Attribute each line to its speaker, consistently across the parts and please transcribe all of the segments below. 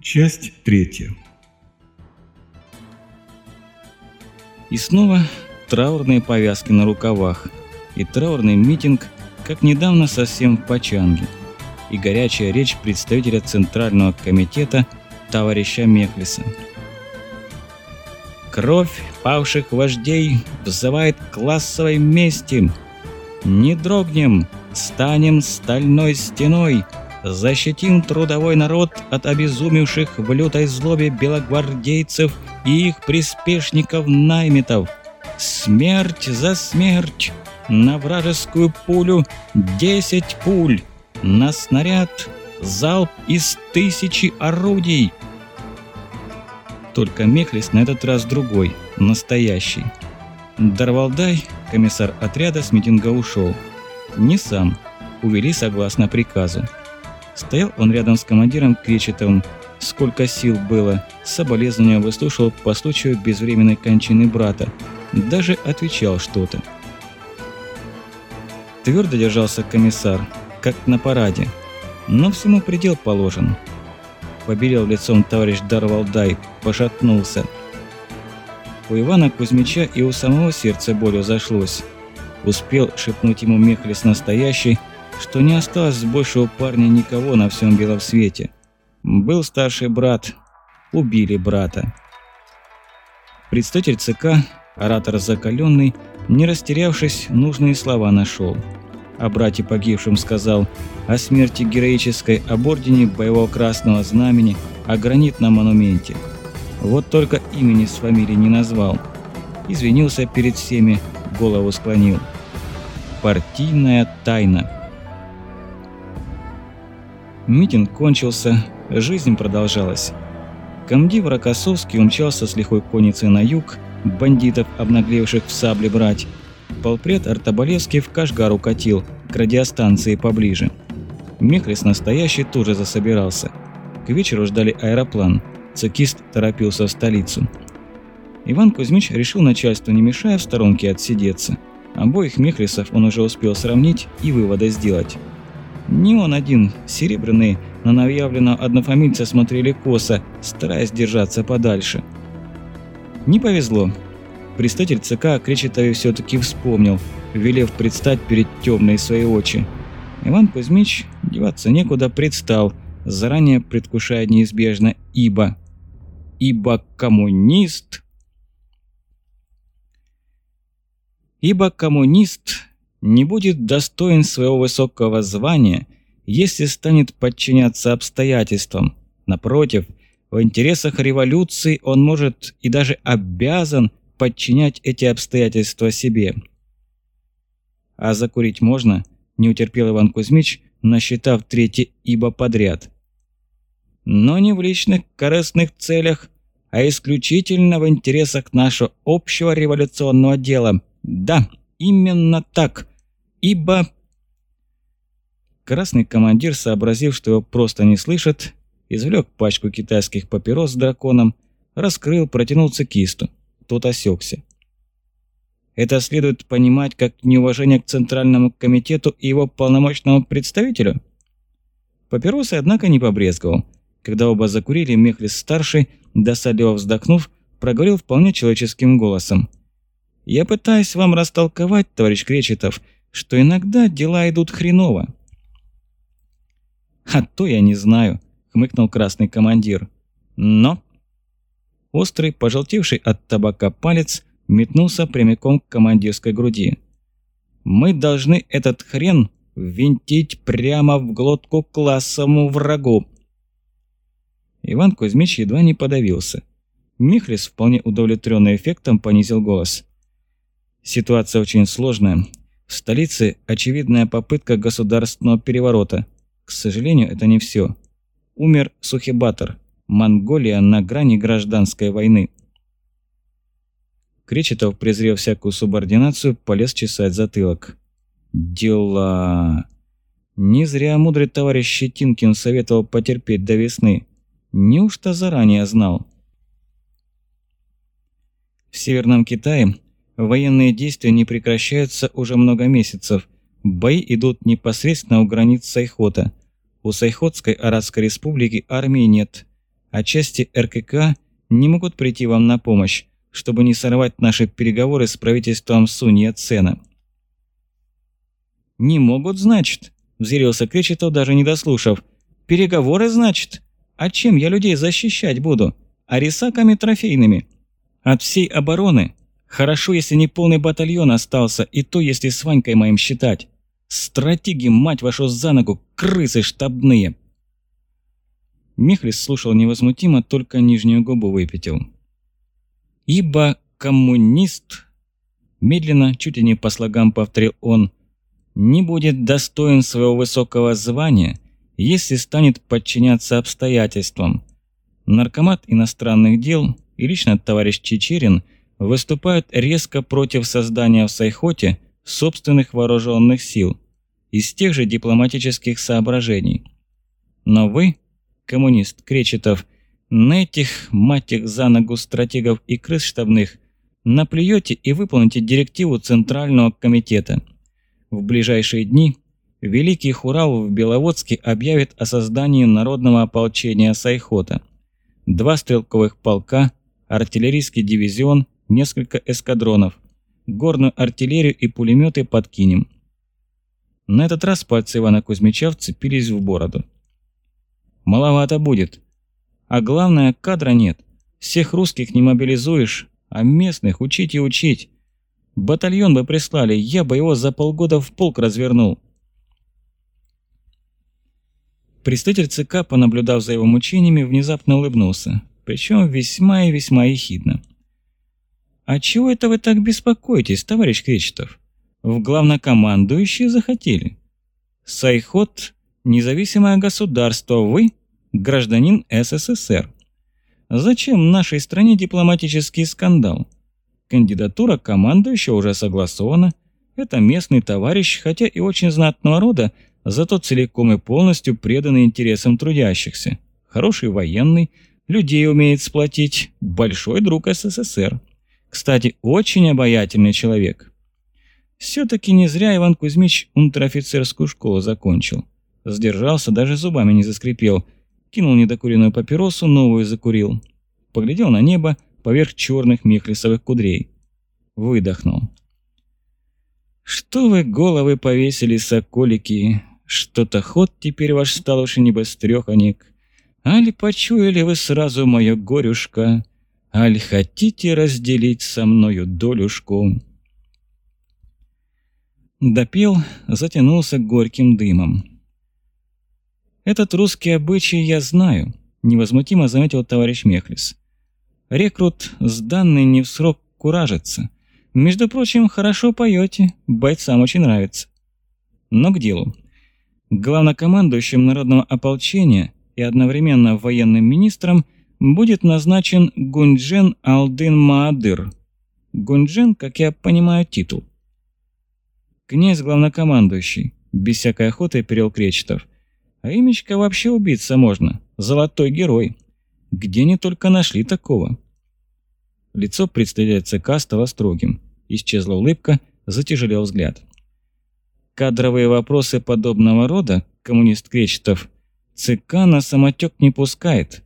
Speaker 1: Часть третья.
Speaker 2: И снова траурные повязки на рукавах. И траурный митинг, как недавно совсем в Пачанге. И горячая речь представителя Центрального комитета товарища Мехлиса. Кровь павших вождей взывает классовой мести. Не дрогнем, станем стальной стеной – Защитим трудовой народ от обезумевших в лютой злобе белогвардейцев и их приспешников-наймитов. Смерть за смерть! На вражескую пулю 10 пуль! На снаряд залп из тысячи орудий! Только Мехлис на этот раз другой, настоящий. Дарвалдай, комиссар отряда с митинга ушел. Не сам. Увели согласно приказу. Стоял он рядом с командиром Кречетовым. Сколько сил было. Соболезнования выслушал по случаю безвременной кончины брата. Даже отвечал что-то. Твердо держался комиссар, как на параде. Но всему предел положен. Побелел лицом товарищ Дарвалдай, пошатнулся. У Ивана Кузьмича и у самого сердца болью зашлось. Успел шепнуть ему Мехлис настоящий, что не осталось больше у парня никого на всем белом свете. Был старший брат, убили брата. Представитель ЦК, оратор закаленный, не растерявшись, нужные слова нашел. О брате погибшем сказал, о смерти героической, об ордене боевого красного знамени, о гранитном монументе. Вот только имени с фамилией не назвал. Извинился перед всеми, голову склонил. Партийная тайна. Митинг кончился, жизнь продолжалась. Комдив Рокоссовский умчался с лихой конницей на юг, бандитов, обнаглевших в сабле брать. Полпред Артобалевский в Кашгар укатил, к радиостанции поближе. Мехлис настоящий тоже засобирался. К вечеру ждали аэроплан. Цикист торопился в столицу. Иван Кузьмич решил начальству, не мешая в сторонке отсидеться. Обоих Мехлисов он уже успел сравнить и выводы сделать. Не он один, серебряные, на новоявленного однофамильца смотрели косо, стараясь держаться подальше. Не повезло. Представитель ЦК Кречетове все-таки вспомнил, велев предстать перед темные свои очи. Иван Кузьмич деваться некуда предстал, заранее предвкушая неизбежно «ибо». Ибо коммунист... Ибо коммунист не будет достоин своего высокого звания, если станет подчиняться обстоятельствам. Напротив, в интересах революции он может и даже обязан подчинять эти обстоятельства себе. А закурить можно, не утерпел Иван Кузьмич, насчитав третий ибо подряд. Но не в личных корыстных целях, а исключительно в интересах нашего общего революционного дела. Да, именно так ибо...» Красный командир, сообразив, что его просто не слышат, извлек пачку китайских папирос с драконом, раскрыл, протянул цикисту. Тот осекся. Это следует понимать как неуважение к Центральному комитету и его полномочному представителю? Папиросы, однако, не побрезговал. Когда оба закурили, Мехлис-старший, досадливо вздохнув, проговорил вполне человеческим голосом. «Я пытаюсь вам растолковать, товарищ Кречетов, что иногда дела идут хреново. «А то я не знаю», — хмыкнул красный командир. «Но...» Острый, пожелтевший от табака палец метнулся прямиком к командирской груди. «Мы должны этот хрен ввинтить прямо в глотку классовому врагу!» Иван Кузьмич едва не подавился. Михлис, вполне удовлетворенный эффектом, понизил голос. «Ситуация очень сложная, в столице очевидная попытка государственного переворота. К сожалению, это не все. Умер Сухибатор. Монголия на грани гражданской войны. Кречетов, презрев всякую субординацию, полез чесать затылок. Дела... Не зря мудрый товарищ Щетинкин советовал потерпеть до весны. Неужто заранее знал? В Северном Китае Военные действия не прекращаются уже много месяцев. Бои идут непосредственно у границ Сайхота. У Сайхотской Арадской республики армии нет. а части РКК не могут прийти вам на помощь, чтобы не сорвать наши переговоры с правительством Сунья Цена. «Не могут, значит?» – взъярился Кречетов, даже не дослушав. «Переговоры, значит? А чем я людей защищать буду? Арисаками трофейными? От всей обороны? Хорошо, если не полный батальон остался, и то, если с Ванькой моим считать. Стратеги, мать вашу, за ногу, крысы штабные!» Михлис слушал невозмутимо, только нижнюю губу выпятил. «Ибо коммунист...» Медленно, чуть ли не по слогам повторил он, не будет достоин своего высокого звания, если станет подчиняться обстоятельствам. Наркомат иностранных дел и лично товарищ Чечерин выступают резко против создания в Сайхоте собственных вооруженных сил из тех же дипломатических соображений. Но вы, коммунист Кречетов, на этих, мать их за ногу стратегов и крыс штабных, наплюете и выполните директиву Центрального комитета. В ближайшие дни Великий Хурал в Беловодске объявит о создании народного ополчения Сайхота. Два стрелковых полка, артиллерийский дивизион, несколько эскадронов, горную артиллерию и пулеметы подкинем. На этот раз пальцы Ивана Кузьмича вцепились в бороду. «Маловато будет. А главное, кадра нет. Всех русских не мобилизуешь, а местных учить и учить. Батальон бы прислали, я бы его за полгода в полк развернул». Представитель ЦК, понаблюдав за его мучениями, внезапно улыбнулся, причем весьма и весьма ехидно. «А чего это вы так беспокоитесь, товарищ Кречетов? В главнокомандующие захотели. Сайхот – независимое государство, вы – гражданин СССР. Зачем нашей стране дипломатический скандал? Кандидатура командующего уже согласована. Это местный товарищ, хотя и очень знатного рода, зато целиком и полностью преданный интересам трудящихся. Хороший военный, людей умеет сплотить, большой друг СССР. Кстати, очень обаятельный человек. Все-таки не зря Иван Кузьмич унтер-офицерскую школу закончил. Сдержался, даже зубами не заскрипел. Кинул недокуренную папиросу, новую закурил. Поглядел на небо поверх черных мехлисовых кудрей. Выдохнул. «Что вы головы повесили, соколики? Что-то ход теперь ваш стал уж и небострёханик. Али почуяли вы сразу моё горюшка?» Аль хотите разделить со мною долюшку?» Допел, затянулся горьким дымом. «Этот русский обычай я знаю», – невозмутимо заметил товарищ Мехлис. «Рекрут, сданный не в срок, куражится. Между прочим, хорошо поете, бойцам очень нравится. Но к делу. Главнокомандующим народного ополчения и одновременно военным министром – будет назначен Гунджен Алдын Маадыр. Гунджен, как я понимаю, титул. Князь главнокомандующий, без всякой охоты перел Кречетов. А имечко вообще убиться можно. Золотой герой. Где не только нашли такого. Лицо представителя стало строгим. Исчезла улыбка, затяжелел взгляд. Кадровые вопросы подобного рода, коммунист Кречетов, ЦК на самотек не пускает.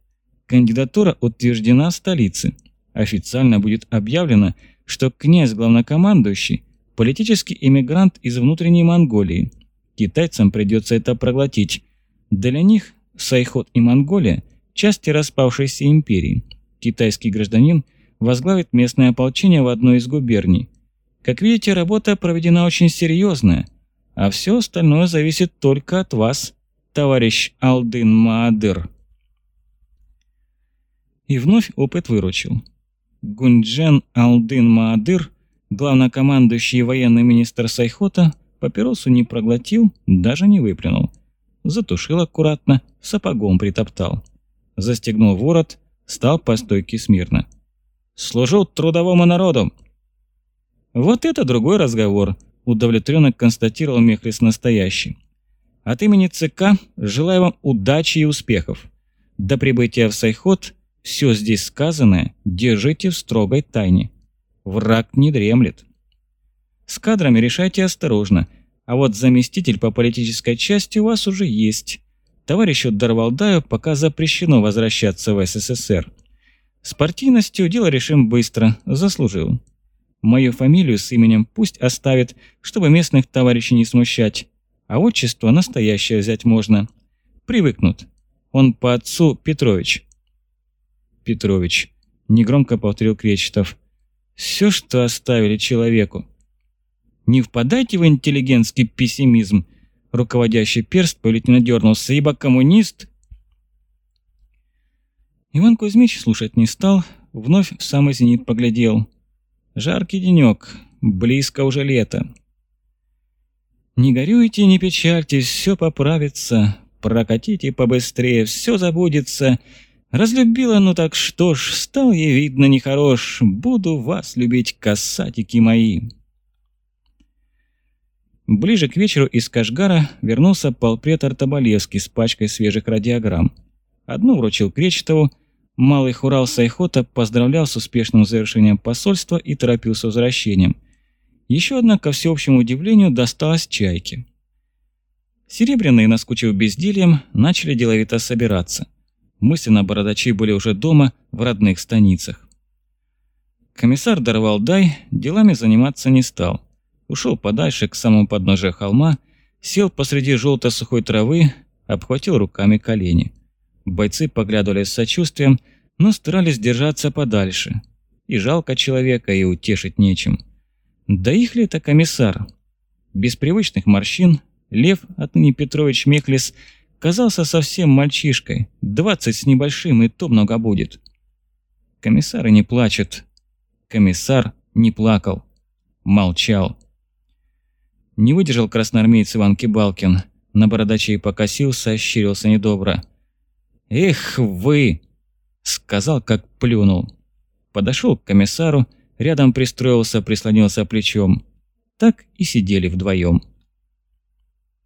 Speaker 2: Кандидатура утверждена в столице. Официально будет объявлено, что князь-главнокомандующий – политический иммигрант из внутренней Монголии. Китайцам придется это проглотить. Для них Сайхот и Монголия – части распавшейся империи. Китайский гражданин возглавит местное ополчение в одной из губерний. Как видите, работа проведена очень серьезная, а все остальное зависит только от вас, товарищ Алдын Маадыр. И вновь опыт выручил. Гунджен Алдын Маадыр, главнокомандующий военный министр Сайхота, папиросу не проглотил, даже не выплюнул. Затушил аккуратно, сапогом притоптал. Застегнул ворот, стал по стойке смирно. «Служу трудовому народу!» «Вот это другой разговор», – удовлетворенно констатировал Мехлис настоящий. «От имени ЦК желаю вам удачи и успехов. До прибытия в Сайхот – все здесь сказанное держите в строгой тайне. Враг не дремлет. С кадрами решайте осторожно, а вот заместитель по политической части у вас уже есть. товарищу Дарвалдаю пока запрещено возвращаться в СССР. С партийностью дело решим быстро, заслужил. Мою фамилию с именем пусть оставит, чтобы местных товарищей не смущать, а отчество настоящее взять можно. Привыкнут. Он по отцу Петрович. Петрович. Негромко повторил Кречетов. Все, что оставили человеку. Не впадайте в интеллигентский пессимизм. Руководящий перст повелительно дернулся, ибо коммунист... Иван Кузьмич слушать не стал, вновь в самый зенит поглядел. Жаркий денек, близко уже лето. Не горюйте, не печальтесь, все поправится, прокатите побыстрее, все забудется. Разлюбила, ну так что ж, стал ей видно нехорош, буду вас любить, касатики мои. Ближе к вечеру из Кашгара вернулся полпред Артобалевский с пачкой свежих радиограмм. Одну вручил Кречетову, малый хурал Сайхота поздравлял с успешным завершением посольства и торопил с возвращением. Еще одна, ко всеобщему удивлению, досталась Чайке. Серебряные, наскучив бездельем, начали деловито собираться. Мысленно бородачи были уже дома, в родных станицах. Комиссар Дарвалдай делами заниматься не стал – ушел подальше к самому подножию холма, сел посреди желтой сухой травы, обхватил руками колени. Бойцы поглядывали с сочувствием, но старались держаться подальше. И жалко человека, и утешить нечем. Да их ли это комиссар? Без привычных морщин Лев, отныне Петрович Мехлис, казался совсем мальчишкой, двадцать с небольшим, и то много будет. Комиссары не плачут. Комиссар не плакал. Молчал. Не выдержал красноармеец Иван Кибалкин. На бородачей покосился, ощерился недобро. «Эх вы!» — сказал, как плюнул. Подошел к комиссару, рядом пристроился, прислонился плечом. Так и сидели вдвоем.